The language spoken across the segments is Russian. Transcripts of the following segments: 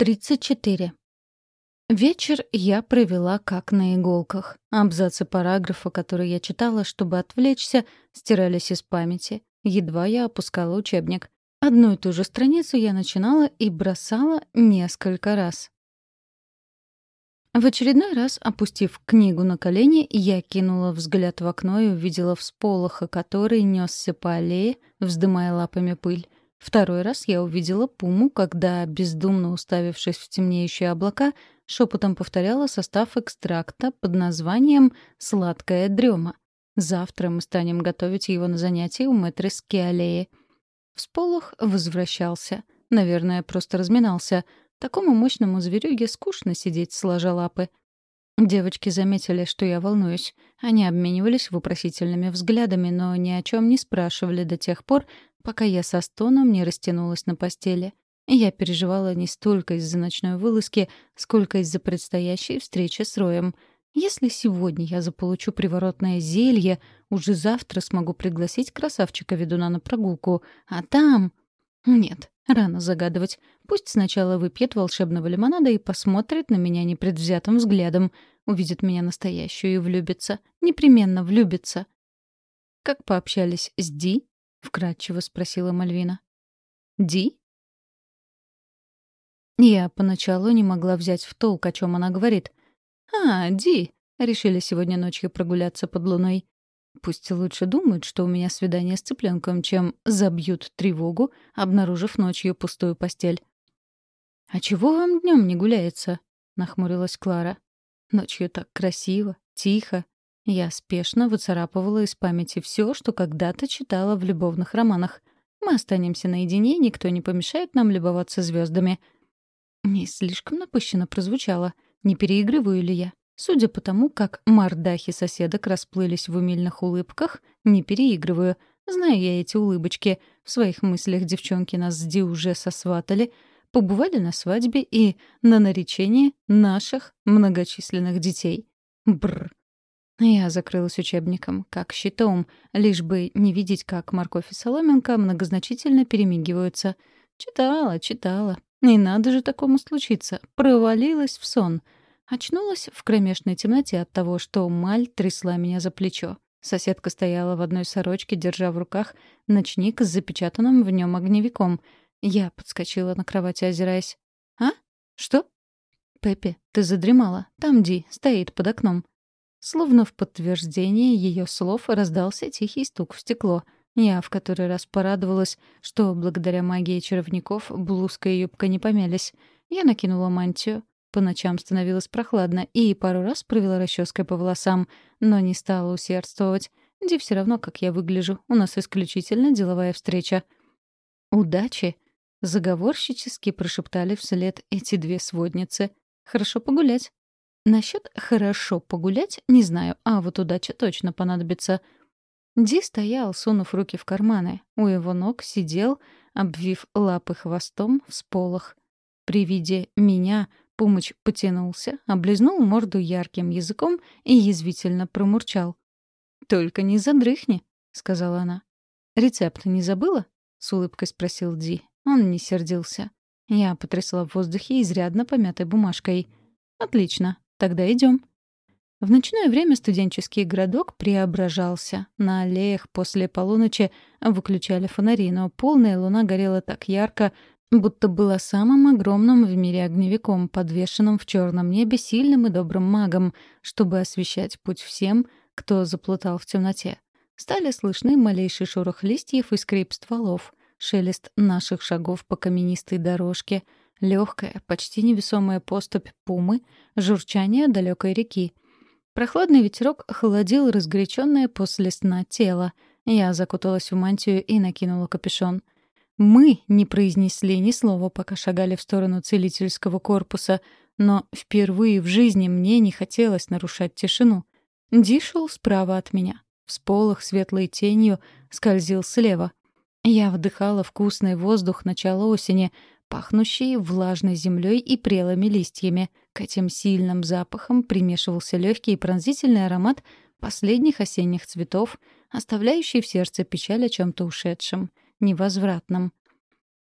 34. Вечер я провела как на иголках. Абзацы параграфа, которые я читала, чтобы отвлечься, стирались из памяти. Едва я опускала учебник. Одну и ту же страницу я начинала и бросала несколько раз. В очередной раз, опустив книгу на колени, я кинула взгляд в окно и увидела всполоха, который несся по аллее, вздымая лапами пыль. Второй раз я увидела Пуму, когда, бездумно уставившись в темнеющие облака, шепотом повторяла состав экстракта под названием «Сладкая дрема». Завтра мы станем готовить его на занятии у мэтрески аллеи. Всполох возвращался. Наверное, просто разминался. Такому мощному зверюге скучно сидеть, сложа лапы. Девочки заметили, что я волнуюсь. Они обменивались вопросительными взглядами, но ни о чем не спрашивали до тех пор, пока я со стоном не растянулась на постели. Я переживала не столько из-за ночной вылазки, сколько из-за предстоящей встречи с Роем. Если сегодня я заполучу приворотное зелье, уже завтра смогу пригласить красавчика-ведуна на прогулку. А там... Нет, рано загадывать. Пусть сначала выпьет волшебного лимонада и посмотрит на меня непредвзятым взглядом. Увидит меня настоящую и влюбится. Непременно влюбится. Как пообщались с Ди, — вкратчиво спросила Мальвина. «Ди?» Я поначалу не могла взять в толк, о чем она говорит. «А, Ди!» — решили сегодня ночью прогуляться под луной. Пусть лучше думают, что у меня свидание с цыпленком, чем забьют тревогу, обнаружив ночью пустую постель. «А чего вам днем не гуляется?» — нахмурилась Клара. «Ночью так красиво, тихо, я спешно выцарапывала из памяти все, что когда-то читала в любовных романах. Мы останемся наедине, никто не помешает нам любоваться звездами. Не слишком напыщенно прозвучало. Не переигрываю ли я? Судя по тому, как мордахи соседок расплылись в умильных улыбках, не переигрываю. Знаю я эти улыбочки. В своих мыслях девчонки нас с Ди уже сосватали, побывали на свадьбе и на наречении наших многочисленных детей. Бррр. Я закрылась учебником, как щитом, лишь бы не видеть, как морковь и соломинка многозначительно перемигиваются. Читала, читала. Не надо же такому случиться. Провалилась в сон. Очнулась в кромешной темноте от того, что Маль трясла меня за плечо. Соседка стояла в одной сорочке, держа в руках ночник с запечатанным в нем огневиком. Я подскочила на кровати, озираясь. «А? Что?» «Пеппи, ты задремала. Там Ди, стоит под окном». Словно в подтверждение ее слов раздался тихий стук в стекло. Я в который раз порадовалась, что благодаря магии чаровников блузка и юбка не помялись. Я накинула мантию. По ночам становилось прохладно, и пару раз провела расческой по волосам, но не стала усердствовать. Ди все равно, как я выгляжу. У нас исключительно деловая встреча. «Удачи!» — заговорщически прошептали вслед эти две сводницы. «Хорошо погулять». Насчет «хорошо погулять» не знаю, а вот удача точно понадобится. Ди стоял, сунув руки в карманы. У его ног сидел, обвив лапы хвостом в сполох. При виде меня Пумыч потянулся, облизнул морду ярким языком и язвительно промурчал. «Только не задрыхни», — сказала она. «Рецепт не забыла?» — с улыбкой спросил Ди. Он не сердился. Я потрясла в воздухе изрядно помятой бумажкой. «Отлично. Тогда идем. В ночное время студенческий городок преображался. На аллеях после полуночи выключали фонари, но полная луна горела так ярко, будто была самым огромным в мире огневиком, подвешенным в черном небе сильным и добрым магом, чтобы освещать путь всем, кто заплутал в темноте. Стали слышны малейший шорох листьев и скрип стволов, шелест наших шагов по каменистой дорожке — Легкая, почти невесомая поступь пумы, журчание далекой реки. Прохладный ветерок холодил разгоряченное после сна тело. Я закуталась в мантию и накинула капюшон. Мы не произнесли ни слова, пока шагали в сторону целительского корпуса, но впервые в жизни мне не хотелось нарушать тишину. Ди шел справа от меня. Всполох светлой тенью скользил слева. Я вдыхала вкусный воздух начала осени, пахнущие влажной землей и прелыми листьями. К этим сильным запахам примешивался легкий и пронзительный аромат последних осенних цветов, оставляющий в сердце печаль о чем-то ушедшем, невозвратном.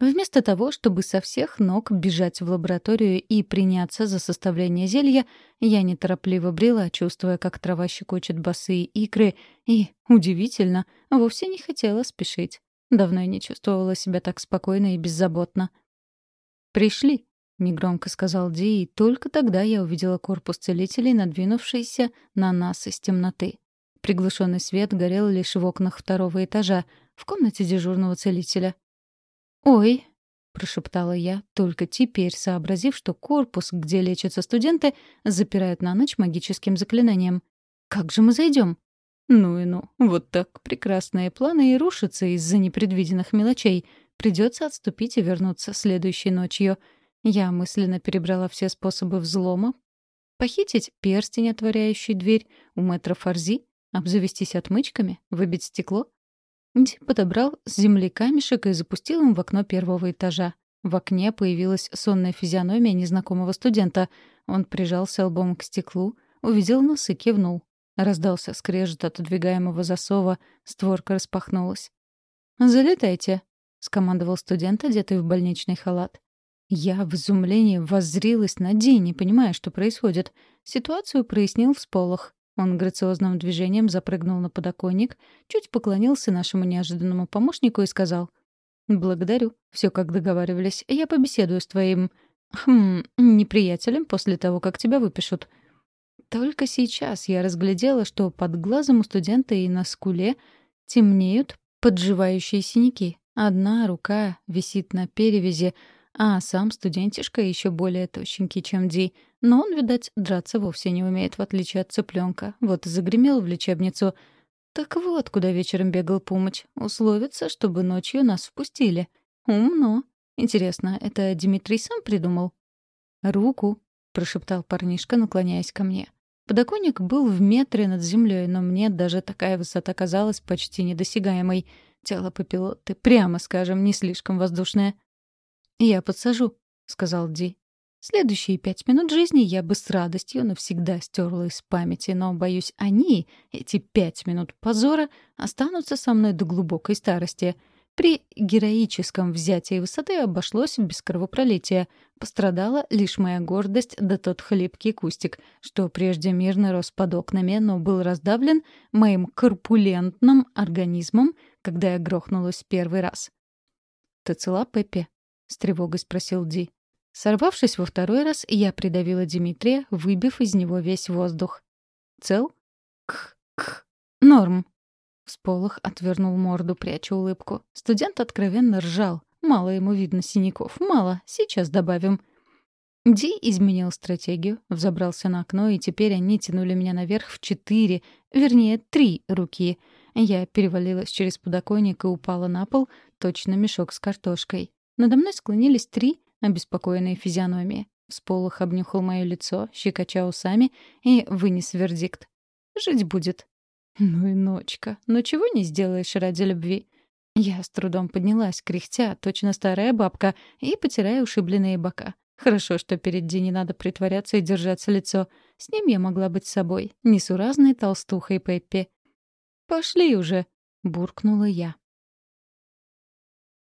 Вместо того, чтобы со всех ног бежать в лабораторию и приняться за составление зелья, я неторопливо брела, чувствуя, как трава щекочет босые икры, и, удивительно, вовсе не хотела спешить. Давно я не чувствовала себя так спокойно и беззаботно. «Пришли», — негромко сказал Ди, и только тогда я увидела корпус целителей, надвинувшийся на нас из темноты. Приглушенный свет горел лишь в окнах второго этажа, в комнате дежурного целителя. «Ой», — прошептала я, только теперь сообразив, что корпус, где лечатся студенты, запирают на ночь магическим заклинанием. «Как же мы зайдем? Ну и ну, вот так прекрасные планы и рушатся из-за непредвиденных мелочей. Придется отступить и вернуться следующей ночью. Я мысленно перебрала все способы взлома. Похитить перстень, отворяющий дверь, у мэтра Фарзи, обзавестись отмычками, выбить стекло, Ди подобрал с земли камешек и запустил им в окно первого этажа. В окне появилась сонная физиономия незнакомого студента. Он прижался лбом к стеклу, увидел нос и кивнул. Раздался скрежет отодвигаемого засова, створка распахнулась. «Залетайте», — скомандовал студент, одетый в больничный халат. Я в изумлении воззрилась на Ди, не понимая, что происходит. Ситуацию прояснил всполох. Он грациозным движением запрыгнул на подоконник, чуть поклонился нашему неожиданному помощнику и сказал. «Благодарю. Все как договаривались. Я побеседую с твоим... Хм... неприятелем после того, как тебя выпишут». Только сейчас я разглядела, что под глазом у студента и на скуле темнеют подживающие синяки. Одна рука висит на перевязи, а сам студентишка еще более тощенький, чем Ди. Но он, видать, драться вовсе не умеет, в отличие от цыпленка. Вот и загремел в лечебницу. Так вот, куда вечером бегал Пумыч. Условиться, чтобы ночью нас впустили. Умно. Интересно, это Дмитрий сам придумал? «Руку», — прошептал парнишка, наклоняясь ко мне. Подоконник был в метре над землей, но мне даже такая высота казалась почти недосягаемой. Тело папилоты, прямо скажем, не слишком воздушное. «Я подсажу», — сказал Ди. Следующие пять минут жизни я бы с радостью навсегда стерла из памяти, но, боюсь, они, эти пять минут позора, останутся со мной до глубокой старости. При героическом взятии высоты обошлось без кровопролития. Пострадала лишь моя гордость да тот хлипкий кустик, что прежде мирно рос под окнами, но был раздавлен моим корпулентным организмом, когда я грохнулась первый раз. «Ты цела, Пеппи?» с тревогой спросил Ди. Сорвавшись во второй раз, я придавила Дмитрия, выбив из него весь воздух. «Цел?» «Кх-кх. Норм». Всполох отвернул морду, пряча улыбку. Студент откровенно ржал. Мало ему видно синяков. Мало. Сейчас добавим. Ди изменил стратегию, взобрался на окно, и теперь они тянули меня наверх в четыре, вернее, три руки. Я перевалилась через подоконник и упала на пол, точно мешок с картошкой. Надо мной склонились три обеспокоенные физиономии. Сполох обнюхал мое лицо, щекоча усами, и вынес вердикт. «Жить будет». Ну и ночка. Но чего не сделаешь ради любви? Я с трудом поднялась, кряхтя, точно старая бабка, и потирая ушибленные бока. Хорошо, что перед Ди не надо притворяться и держаться лицо. С ним я могла быть собой, несуразной толстухой Пеппи. «Пошли уже», — буркнула я.